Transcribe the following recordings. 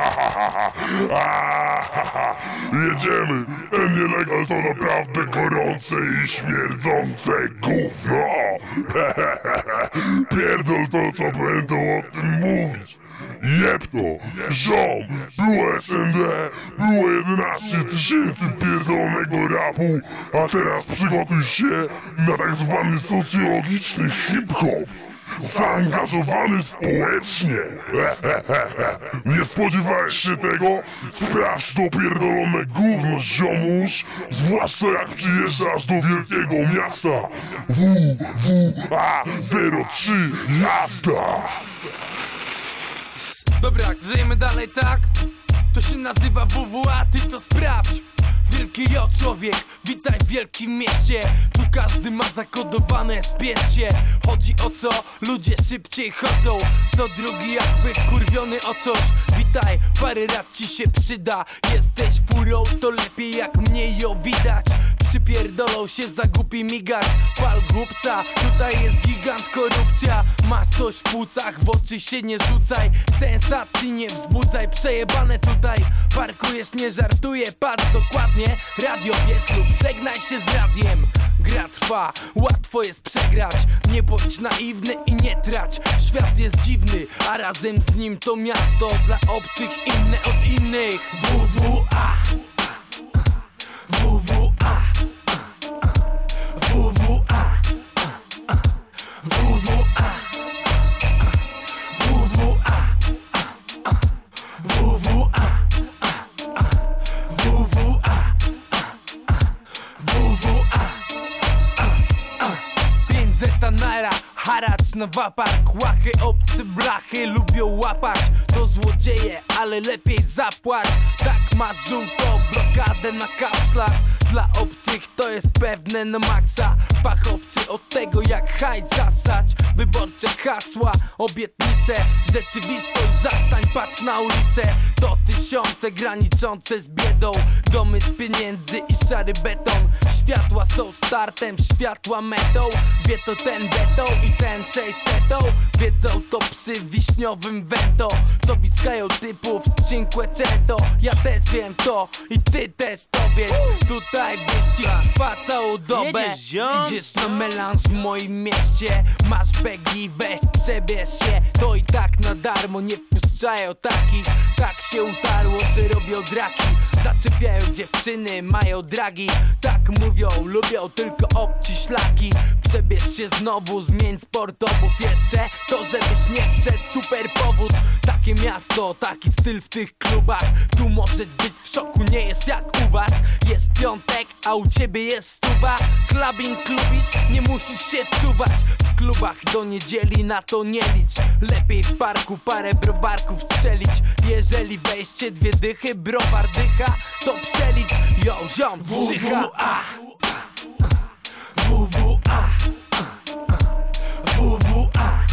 Jedziemy! Nielegal to naprawdę gorące i śmierdzące gówno! Pierdol to, co będą o tym mówić! Jeb to! Ziom! Było SND! Było 11 tysięcy pierdolonego rapu! A teraz przygotuj się na tak zwany socjologiczny hip-hop! Zaangażowany społecznie! Nie spodziewałeś się tego? Sprawdź to pierdolone gówno, ziomuś! Zwłaszcza jak przyjeżdżasz do wielkiego miasta! WWA03 jazda! Dobra, żyjemy dalej tak? To się nazywa WWA, ty to sprawdź Wielki jo człowiek, witaj w wielkim mieście. Tu każdy ma zakodowane spieście Chodzi o co? Ludzie szybciej chodzą. Co drugi jakby wkurwiony o coś. Witaj, parę lat ci się przyda. Jesteś furą, to lepiej jak mnie ją widać Przypierdolą się za głupi migać Pal głupca, tutaj jest gigant korupcja. Masz coś w płucach, w oczy się nie rzucaj. Sensacji nie wzbudzaj, przejebane tutaj. Parkujesz, nie żartuję, patrz dokładnie. Radio wiesz lub żegnaj się z radiem. Gra trwa, łatwo jest przegrać. Nie bądź naiwny i nie trać. Świat jest dziwny, a razem z nim to miasto. Dla obcych inne od innych. WWA naira Haracz na wapark, łachy, obcy blachy lubią łapać. To złodzieje, ale lepiej zapłać. Tak ma żółto, blokadę na kapslach Dla obcych to jest pewne na maksa. Fachowcy od tego jak hajs zasać. Wyborcze hasła, obietnice. Rzeczywistość zastań, patrz na ulicę. To tysiące graniczące z biedą. Domy z pieniędzy i szary beton. Światła są startem, światła metą. Wie to ten beton i ten 600 Wiedzą to psy wiśniowym vento Co wiskają typów z Cinquecento Ja też wiem to i ty też to wiedz Tutaj wyścig trwa całą dobę. Jedziesz, ziom? Idziesz na melanż w moim mieście. Masz begi, weź przebierz się. To i tak na darmo nie wpuszczają takich. Tak się utarło, że robią draki Zaczepiają dziewczyny, mają dragi. Tak mówią, lubią tylko obci szlaki. Przebierz się znowu, zmień sportowów jeszcze. To żebyś nie wszedł, super powód. Takie miasto, taki styl w tych klubach. Tu możesz być w szoku, nie jest jak u was. Jest piątek, a u ciebie jest stuwa. Clubbing klubisz, nie musisz się wczuwać. W klubach do niedzieli na to nie licz. Lepiej w parku parę browarków strzelić. Jeżeli wejście dwie dychy, browar dycha To przelicz, yo ziom, WWA WWA WWA WWA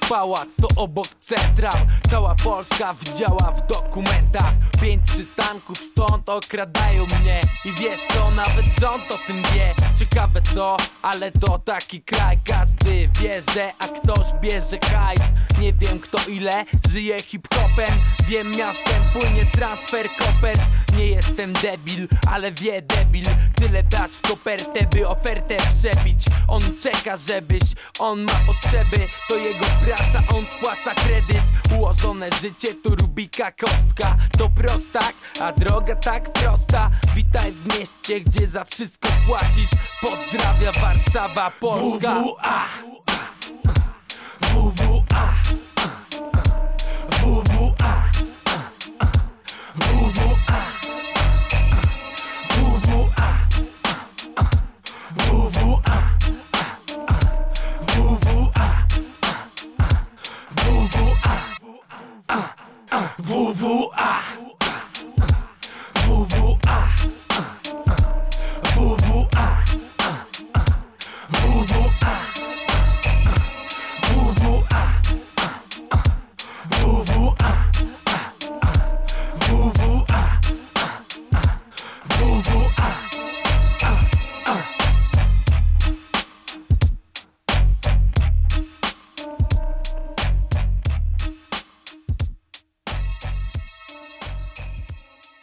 to pałac, to obok central. Cała Polska widziała w dokumentach. Pięć przystanków stąd okradają mnie. I wiesz co, nawet rząd o tym wie. Ciekawe co, ale to taki kraj. Każdy wie, że a ktoś bierze hajs. Nie wiem kto ile żyje hip-hopem. Wiem miastem płynie transfer kopert. Nie jestem debil, ale wie debil Tyle dasz w kopertę, by ofertę przebić. On czeka, żebyś, on ma potrzeby. To jego praca, on spłaca kredyt. Ułożone życie to Rubika kostka. To prostak, a droga tak prosta. Witaj w mieście, gdzie za wszystko płacisz. Pozdrawia Warszawa, Polska. WWA WWA